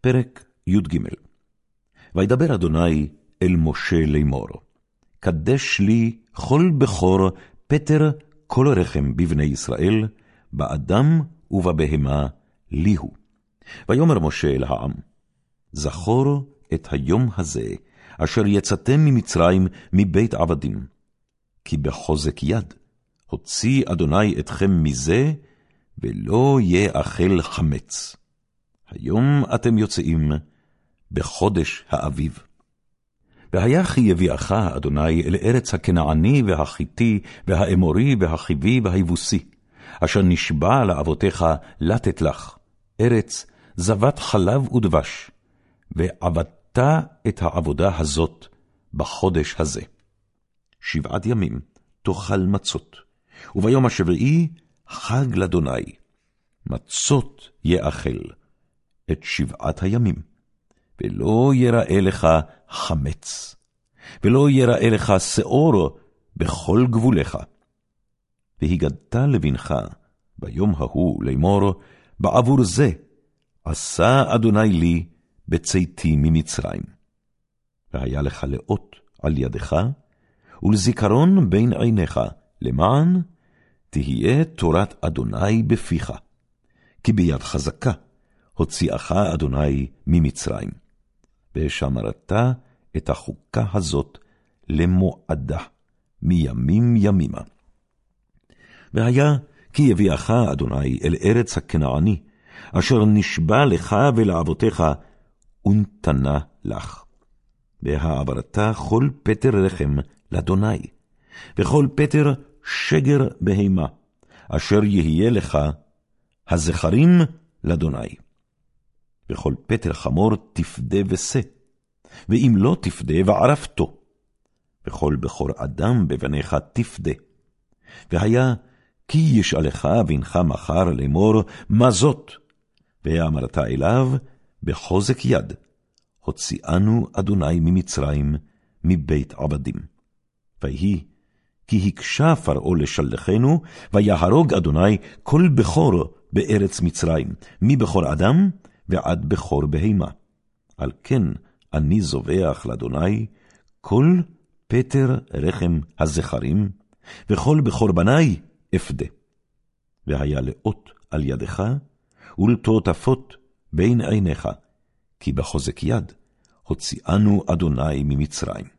פרק י"ג וידבר אדוני אל משה לאמור, קדש לי כל בכור פטר כל רחם בבני ישראל, באדם ובבהמה לי הוא. ויאמר משה אל העם, זכור את היום הזה, אשר יצאתם ממצרים מבית עבדים. כי בחוזק יד הוציא אדוני אתכם מזה, ולא יאכל חמץ. היום אתם יוצאים בחודש האביב. והיה כי יביאך, אדוני, אל ארץ הכנעני והחיתי, והאמורי, והחיבי, והיבוסי, אשר נשבע לאבותיך לתת לך, ארץ זבת חלב ודבש, ועבדת את העבודה הזאת בחודש הזה. שבעת ימים תאכל מצות, וביום השביעי חג לאדוני, מצות יאכל את שבעת הימים, ולא יראה לך חמץ, ולא יראה לך שאור בכל גבוליך. והגדת לבנך ביום ההוא לאמור, בעבור זה עשה אדוני לי בצאתי ממצרים. והיה לך לאות על ידך, ולזיכרון בין עיניך, למען תהיה תורת אדוני בפיך. כי ביד חזקה הוציאך אדוני ממצרים. ושמרת את החוקה הזאת למועדה, מימים ימימה. והיה כי יביאך אדוני אל ארץ הכנעני, אשר נשבע לך ולאבותיך, ונתנה לך. והעברת כל פטר רחם לאדוני, וכל פטר שגר בהמה, אשר יהיה לך הזכרים לאדוני. וכל פטר חמור תפדה ושא, ואם לא תפדה וערפתו. וכל בכור אדם בבניך תפדה. והיה כי ישאלך בנך מחר לאמור, מה זאת? ואמרת אליו, בחוזק יד, הוציאנו אדוני ממצרים, מבית עבדים. ויהי, כי הקשה פרעה לשלחנו, ויהרוג אדוני כל בכור בארץ מצרים, מבכור אדם ועד בכור בהמה. על כן אני זובח לאדוני כל פטר רחם הזכרים, וכל בכור בני אפדה. והיה לאות על ידך, ולטוטפות בין עיניך, כי בחוזק יד הוציאנו אדוני ממצרים.